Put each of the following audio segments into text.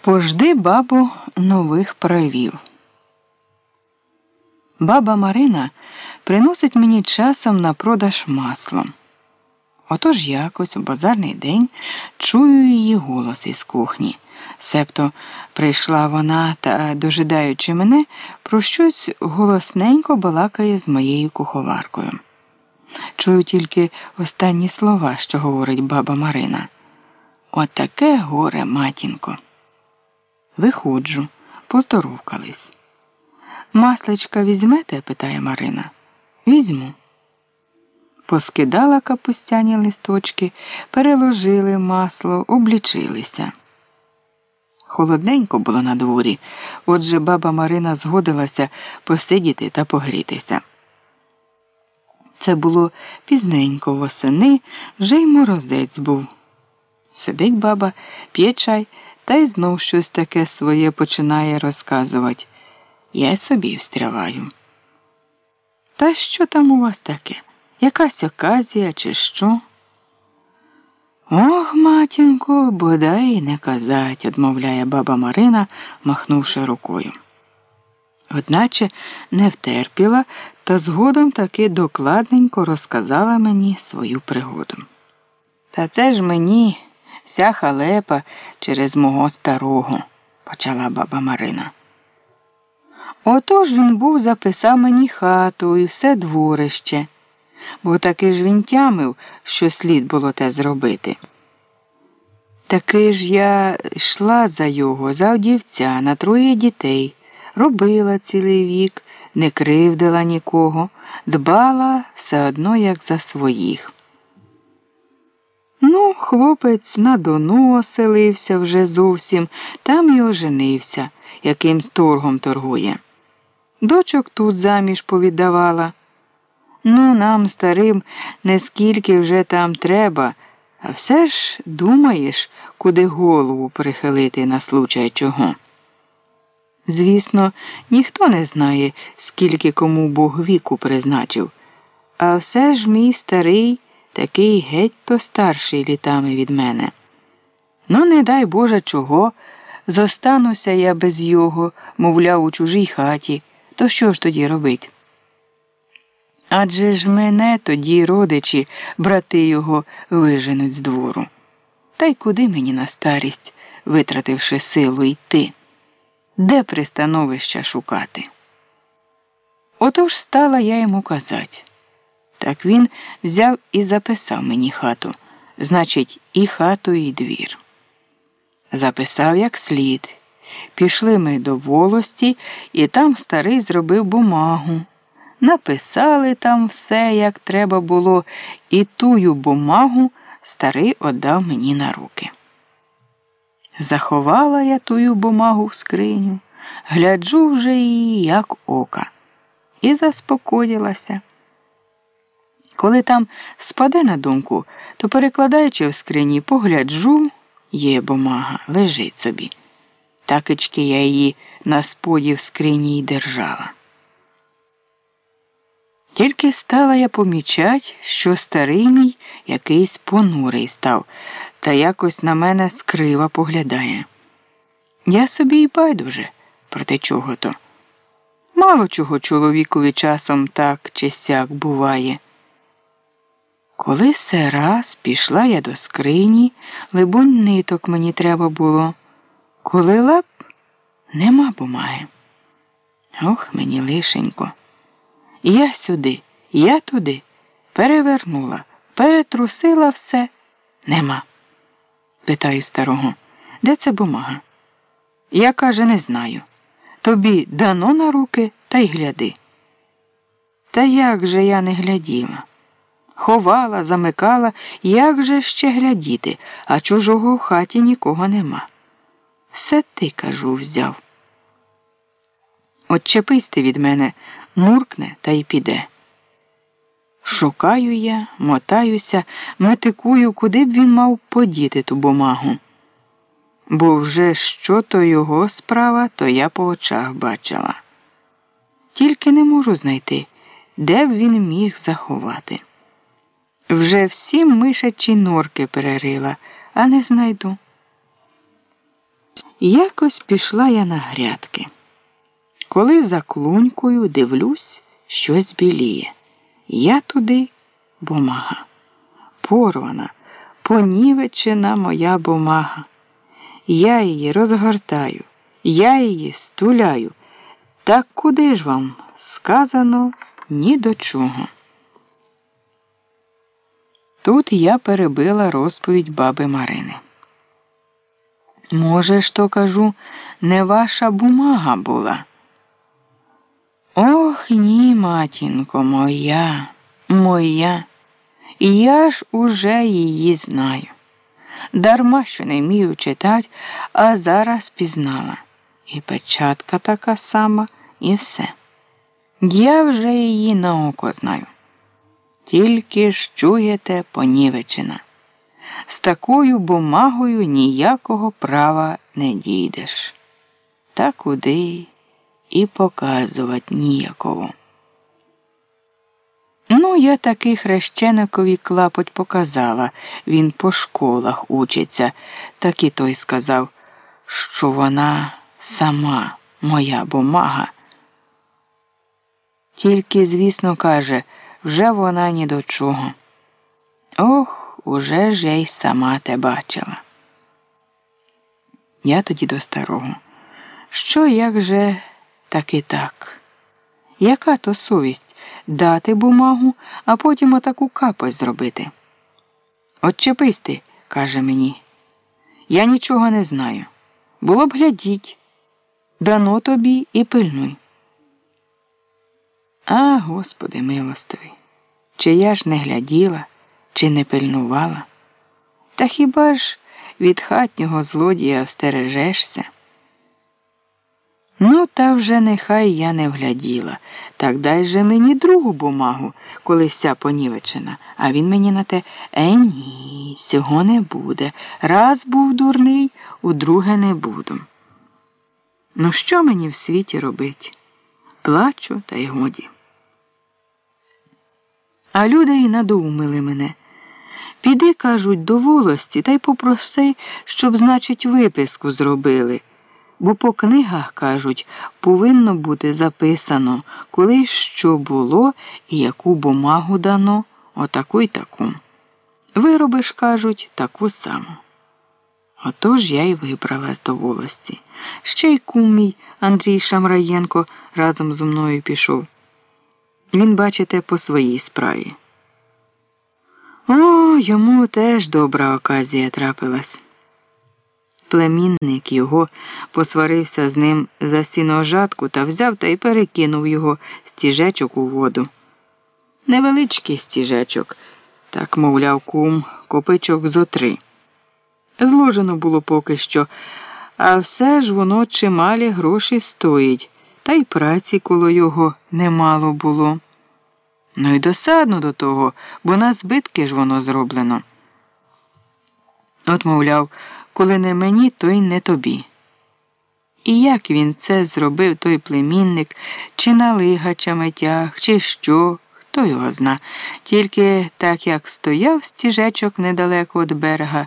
Пожди, бабу, нових правів. Баба Марина приносить мені часом на продаж масло. Отож якось у базарний день чую її голос із кухні. Себто прийшла вона та, дожидаючи мене, про щось голосненько балакає з моєю куховаркою. Чую тільки останні слова, що говорить баба Марина. Отаке горе, матінко. Виходжу, поздоровкались. Масличка візьмете? питає Марина. Візьму. Поскидала капустяні листочки, переложили масло, облічилися. Холодненько було на дворі, отже баба Марина згодилася посидіти та погрітися. Це було пізненько восени, вже й морозець був. Сидить баба, п'є чай та й знов щось таке своє починає розказувати. Я собі встряваю. Та що там у вас таке? Якась оказія, чи що? Ох, матінко, бодай не казать, одмовляє баба Марина, махнувши рукою. Одначе не втерпіла та згодом таки докладненько розказала мені свою пригоду. Та це ж мені вся халепа через мого старого, почала баба Марина. Отож він був записав мені хату і все дворище, бо таки ж він тямив, що слід було те зробити. Таки ж я йшла за його, за одівця на троє дітей, робила цілий вік, не кривдила нікого, дбала все одно, як за своїх. Ну, хлопець на Дону оселився вже зовсім, там і оженився, якимсь торгом торгує. Дочок тут заміж повіддавала. Ну, нам, старим, не скільки вже там треба, а все ж думаєш, куди голову прихилити на случай чого. Звісно, ніхто не знає, скільки кому Бог віку призначив, а все ж мій старий такий геть то старший літами від мене. Ну, не дай Боже чого, зостануся я без його, мовляв, у чужій хаті, то що ж тоді робить? Адже ж мене тоді родичі, брати його, виженуть з двору. Та й куди мені на старість, витративши силу йти? Де пристановища шукати? Отож стала я йому казати. Так він взяв і записав мені хату, значить, і хату, і двір. Записав як слід. Пішли ми до волості, і там старий зробив бумагу. Написали там все, як треба було, і тую бумагу старий отдав мені на руки. Заховала я тую бумагу в скриню, гляджу вже її, як ока, і заспокоїлася. Коли там спаде на думку, то, перекладаючи в скрині, погляджу, є бумага, лежить собі. Такички я її на споді в скрині й держала. Тільки стала я помічать, що старий мій якийсь понурий став та якось на мене скрива поглядає. Я собі й байдуже, проти чого то. Мало чого чоловікові часом так чи сяк буває. Коли все раз пішла я до скрині, либонь, ниток мені треба було. Коли лап нема бумаги. Ох, мені лишенько. Я сюди, я туди, перевернула, перетрусила все, нема. Питаю старого, де це бумага? Я каже, не знаю. Тобі дано на руки та й гляди. Та як же я не гляділа? Ховала, замикала, як же ще глядіти, а чужого в хаті нікого нема. Все ти, кажу, взяв. Отчепись ти від мене, муркне та й піде. Шукаю я, мотаюся, метикую, куди б він мав подіти ту бумагу. Бо вже що то його справа, то я по очах бачила. Тільки не можу знайти, де б він міг заховати. Вже всі мишачі норки перерила, а не знайду. Якось пішла я на грядки. Коли за клунькою дивлюсь, щось біліє. Я туди бумага. Порвана, понівечена моя бумага. Я її розгортаю, я її стуляю. Так куди ж вам сказано ні до чого. Тут я перебила розповідь баби Марини. Може то кажу, не ваша бумага була. Ох ні, матінко, моя, моя, я ж уже її знаю. Дарма що не вмію читати, а зараз пізнала. І печатка така сама, і все. Я вже її на око знаю. Тільки ж чуєте, понівечена. З такою бумагою ніякого права не дійдеш. Та куди і показувати ніякого. Ну, я таки хрещеникові клапоть показала. Він по школах учиться, так і той сказав, що вона сама моя бумага. Тільки, звісно, каже, вже вона ні до чого. Ох, уже ж я й сама те бачила. Я тоді до старого. Що як же так і так? Яка то совість дати бумагу, а потім отаку капость зробити? Отчепись ти, каже мені. Я нічого не знаю. Було б глядіть, дано тобі і пильнуй. А, Господи милостивий, чи я ж не гляділа, чи не пильнувала? Та хіба ж від хатнього злодія встережешся? Ну, та вже нехай я не вгляділа. Так дай же мені другу бумагу, коли вся понівечена, а він мені на те е, ні, цього не буде. Раз був дурний, удруге не буду. Ну, що мені в світі робить? Плачу, та й годі. А люди й надоумили мене. Піди, кажуть, до волості та й попроси, щоб, значить, виписку зробили. Бо по книгах, кажуть, повинно бути записано, коли що було і яку бумагу дано, отаку й таку. Виробиш, кажуть, таку саму. Отож я й вибралась до волості. Ще й кум мій Андрій Шамраєнко разом зо мною пішов. Він, бачите, по своїй справі. О, йому теж добра оказія трапилась. Племінник його посварився з ним за сіножатку та взяв та й перекинув його стіжечок у воду. Невеличкий стіжечок, так мовляв, кум, копичок зо три. Зложено було поки що, а все ж воно чималі гроші стоїть та й праці коло його немало було. Ну і досадно до того, бо на збитки ж воно зроблено. От, мовляв, коли не мені, то й не тобі. І як він це зробив, той племінник, чи на лигачами тяг, чи що, хто його зна. Тільки так як стояв стіжечок недалеко від берега,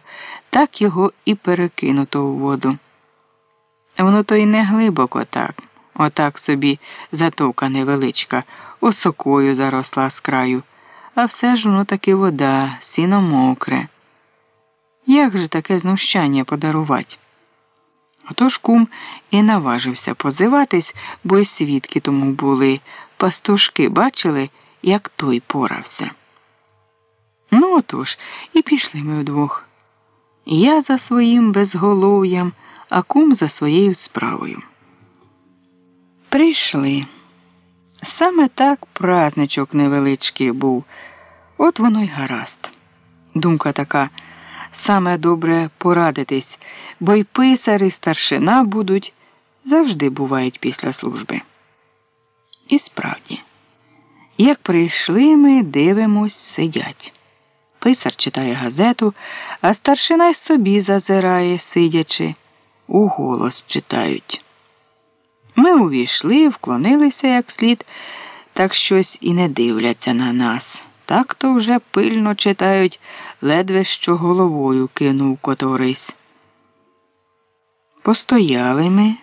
так його і перекинуто у воду. Воно то й не глибоко так. Отак собі затока невеличка, осокою заросла з краю, а все ж воно таки вода, сіно мокре. Як же таке знущання подарувати? Отож кум і наважився позиватись, бо й свідки тому були. Пастушки бачили, як той порався. Ну отож, і пішли ми вдвох. Я за своїм безголов'ям, а кум за своєю справою. Прийшли. Саме так празничок невеличкий був, от воно й гаразд. Думка така саме добре порадитись, бо й писар, і старшина будуть, завжди бувають після служби. І справді, як прийшли ми, дивимось, сидять. Писар читає газету, а старшина й собі зазирає, сидячи, у голос читають. Ми увійшли, вклонилися як слід, так щось і не дивляться на нас. Так то вже пильно читають, ледве що головою кинув которийсь. Постояли ми.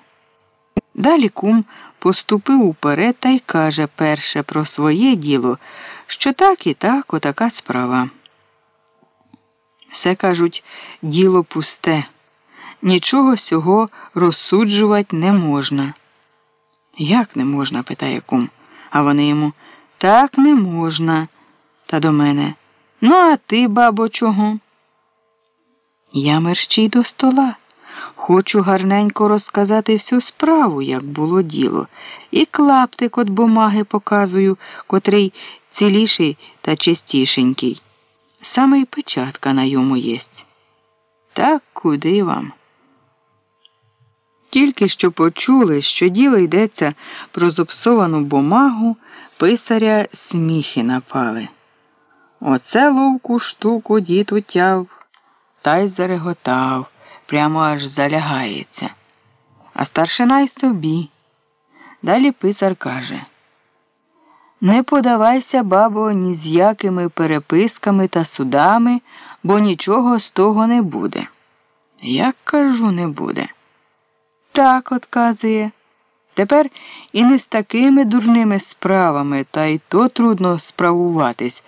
Далі кум поступив уперед та й каже перше про своє діло, що так і так отака справа. Все кажуть, діло пусте, нічого сього розсуджувати не можна. Як не можна? питає кум, а вони йому так не можна. Та до мене. Ну, а ти, бабо, чого? Я мерщій до стола. Хочу гарненько розказати всю справу, як було діло, і клаптик от бумаги показую, котрий ціліший та чистішенький. Саме й печатка на йому єсть. Так куди вам? Тільки що почули, що діло йдеться про зопсовану бумагу, писаря сміхи напали. Оце ловку штуку дід утяв та й зареготав, прямо аж залягається. А старшина й собі. Далі писар каже Не подавайся, бабо, ні з якими переписками та судами, бо нічого з того не буде. Як кажу, не буде. Так, отказує. Тепер і не з такими дурними справами, та й то трудно справуватись,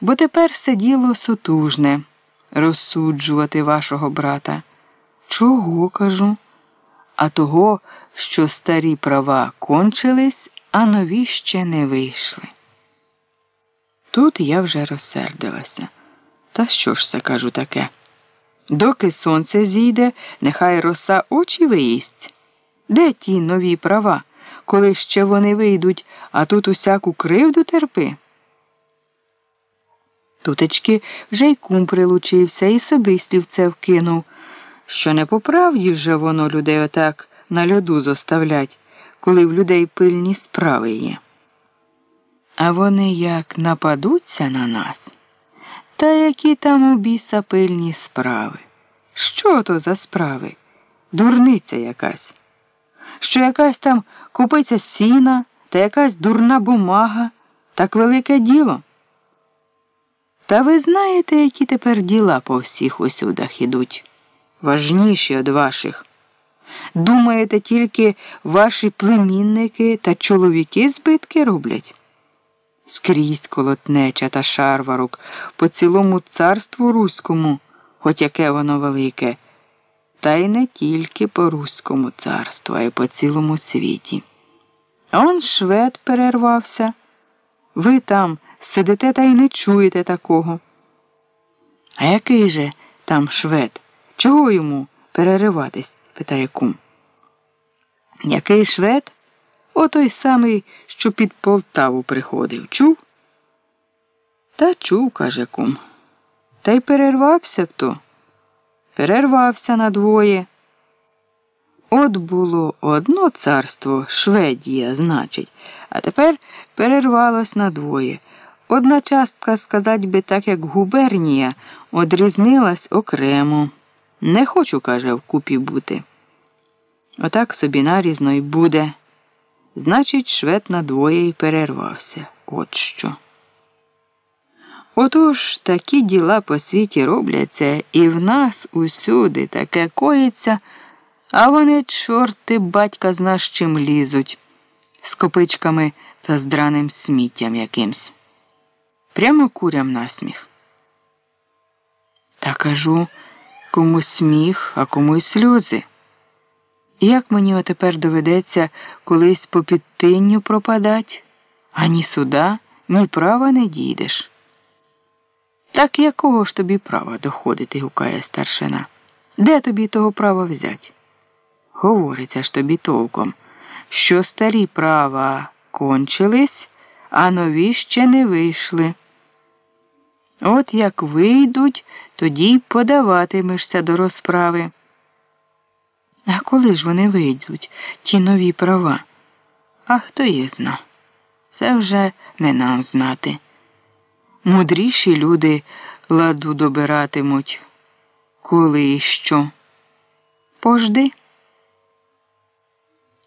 бо тепер все діло сутужне розсуджувати вашого брата. Чого кажу? А того, що старі права кончились, а нові ще не вийшли. Тут я вже розсердилася. Та що ж це кажу таке? Доки сонце зійде, нехай роса очі виїсть. Де ті нові права, коли ще вони вийдуть, а тут усяку кривду терпи? Тутечки вже й кум прилучився і собі слівце вкинув, що не по правді вже воно людей отак на льоду зоставлять, коли в людей пильні справи є. А вони як нападуться на нас, та які там у біса пильні справи? Що то за справи? Дурниця якась що якась там купиться сіна та якась дурна бумага, так велике діло. Та ви знаєте, які тепер діла по всіх усюдах ідуть, важніші від ваших. Думаєте, тільки ваші племінники та чоловіки збитки роблять? Скрізь колотнеча та шарварук по цілому царству руському, хоч яке воно велике та й не тільки по Руському царству, а й по цілому світі. Он швед перервався. Ви там сидите та й не чуєте такого. А який же там швед? Чого йому перериватись? питає кум. Який швед? О той самий, що під Полтаву приходив. Чув? Та чув, каже кум. Та й перервався то перервався надвоє. От було одно царство Шведія, значить, а тепер перервалось надвоє. Одна частка, сказать би так, як губернія, одрізнилась окремо. Не хочу, каже, вкупі бути. Отак собі нарізно й буде. Значить, швед надвоє й перервався. От що. Отож такі діла по світі робляться, і в нас усюди таке коїться, а вони, чорти, батька зна чим лізуть, з копичками та з драним сміттям якимсь. Прямо курям насміх. Та кажу кому сміх, а кому й сльози. Як мені отепер доведеться колись по підтинню пропадать, ані суда, ні права не дійдеш. Так якого ж тобі права доходити, гукає старшина. Де тобі того права взять? Говориться ж тобі толком, що старі права кончились, а нові ще не вийшли. От як вийдуть, тоді й подаватимешся до розправи. А коли ж вони вийдуть, ті нові права? А хто їх зна? Це вже не нам знати. Мудріші люди ладу добиратимуть. Коли і що? Пожди.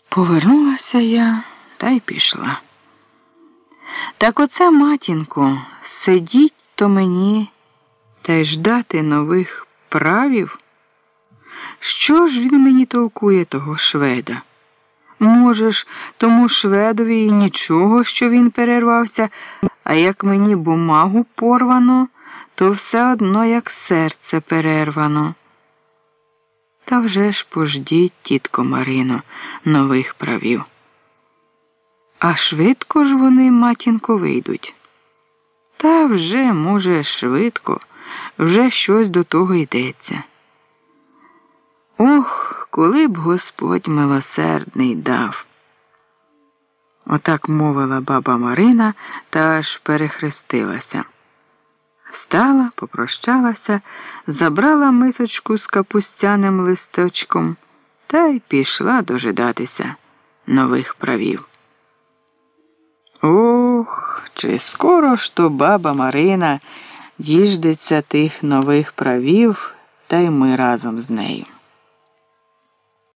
Повернулася я та й пішла. Так оце, матінко, сидіть то мені та й ждати нових правів. Що ж він мені толкує того шведа? Може ж, тому шведові і нічого, що він перервався, а як мені бумагу порвано, то все одно як серце перервано. Та вже ж пождіть, тітко Марино, нових правів. А швидко ж вони, матінко, вийдуть. Та вже, може, швидко, вже щось до того йдеться. Ох, коли б Господь милосердний дав. Отак мовила баба Марина та аж перехрестилася. Встала, попрощалася, забрала мисочку з капустяним листочком та й пішла дожидатися нових правів. Ох, чи скоро ж то баба Марина діждеться тих нових правів, та й ми разом з нею.